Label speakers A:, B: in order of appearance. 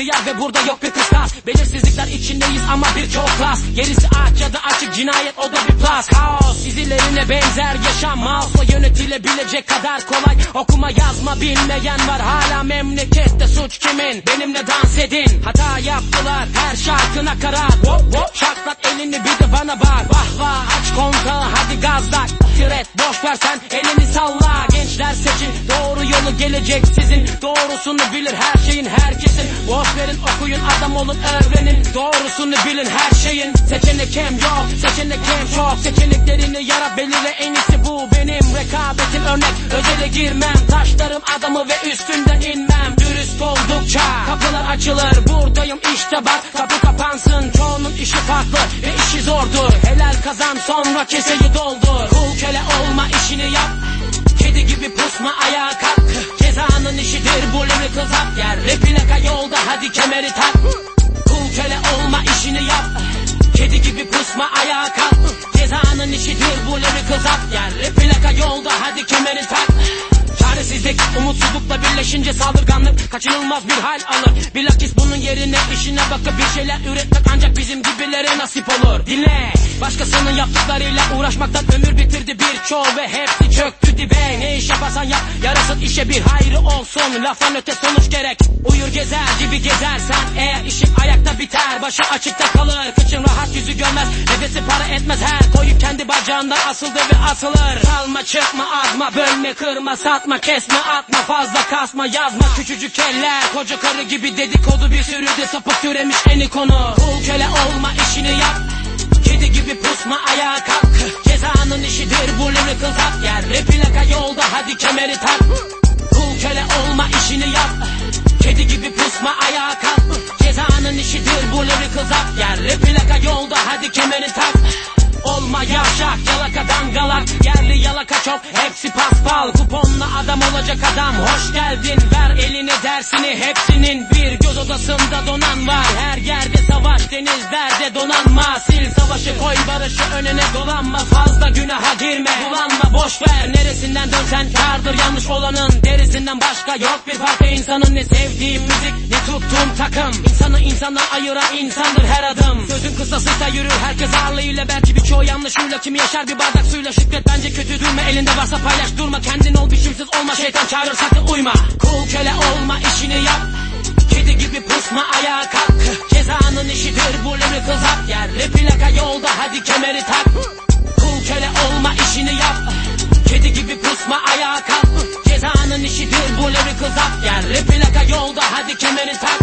A: diyar ve burada yok bir kıstas Belirsizlikler içindeyiz ama birçok klas. Gerisi aç ya da açık cinayet o da bir plus Kaos dizilerine benzer yaşam. Mouse'la yönetilebilecek kadar kolay. Okuma yazma bilmeyen var. Hala memlekette suç kimin? Benimle dans edin. Hata yaptılar her şarkına karar. Hop şaklat elini bir de bana bak Vah vah aç hadi Tiret boş ver sen elini salla. Gençler seçin doğru yolu gelecek sizin. Doğrusunu bilir her şeyin herkesin. Boş verin okuyun adam olun öğrenin. Doğrusunu bilin her şeyin. Seçenek hem yok seçenek hem çok. Seçeneklerini yarat belirle en iyisi bu benim. Rekabetim örnek özele girmem. Taşlarım adamı ve üstünden açılır Buradayım işte bak. Kapı kapansın Çoğunun işi farklı. Ve işi zordur. Helal kazan sonra keseyi doldur. Kul köle olma işini yap. Kedi gibi pusma ayağa kalk. Cezanın işidir bu lyrical zap Yer plaka yolda hadi kemeri tak. Kul köle olma işini yap. Kedi gibi pusma ayağa kalk. Cezanın işidir bu lyrical zap Yer plaka yolda hadi kemeri tak Çaresizlik umutsuzlukla birleşince saldırganlık kaçınılmaz bir hal alır. Bilakis bunun yerine işine bakıp bir şeyler üretmek ancak bizim gibilere nasip olur. Dinle başkasının yaptıklarıyla uğraşmaktan ömür bitirdi birçoğu ve hepsi çöktü dibe. Ne iş yaparsan yap yarasın işe bir hayrı olsun. Laftan öte sonuç gerek gezer gibi gezersen eğer işin ayakta biter Başı açıkta kalır kıçın rahat yüzü görmez Nefesi para etmez her koyu kendi bacağından asıldı ve asılır. Kalma çıkma azma bölme kırma satma kesme atma fazla kasma yazma Küçücük eller koca karı gibi dedikodu bir sürü de sapık türemiş eni konu. Kul köle olma işini yap Kedi gibi pusma ayağa kalk. Cezanın işidir bu lyrical zap Yer plaka yolda hadi kemeri tak. Kul köle olma işini yap Kedi gibi pusma ayağa kalk. Cezanın işidir bu lyrical zap Yer plaka yolda hadi kemeri tak. Olma yavşak yalaka dangalak. Yerli yalaka çok hepsi paspal. Kuponla adam olacak adam. Hoş geldin ver eline dersini. Hepsinin bir göz odasında donan var. Her yerde savaş denizlerde donanma. Sil savaşı koy barışı önüne dolanma. Fazla günaha girme. Bulanma boş neresinden dönsen kardır Yanlış olanın derisinden başka yok. Bir farkı insanın Ne sevdiğim müzik ne tuttuğum takım. İnsanı insandan ayıran insandır her adım. Sözün kısasıysa yürür herkes ağırlığıyla. Belki birçoğu yanlışıyla kimi yaşar bir bardak suyla? Şükret bence kötü durma. Elinde varsa paylaş durma. Kendin ol biçimsiz olma. Şeytan çağırır sakın uyma. Kul köle olma işini yap. Kedi gibi pusma ayağa kalk. Cezanın işidir bu lyrical zap Yer plaka yolda hadi kemeri tak. Kul köle olma işini yap gibi pusma ayağa kalk Cezanın işidir bu lyrical zap Yer. Plaka yolda hadi kemeri tak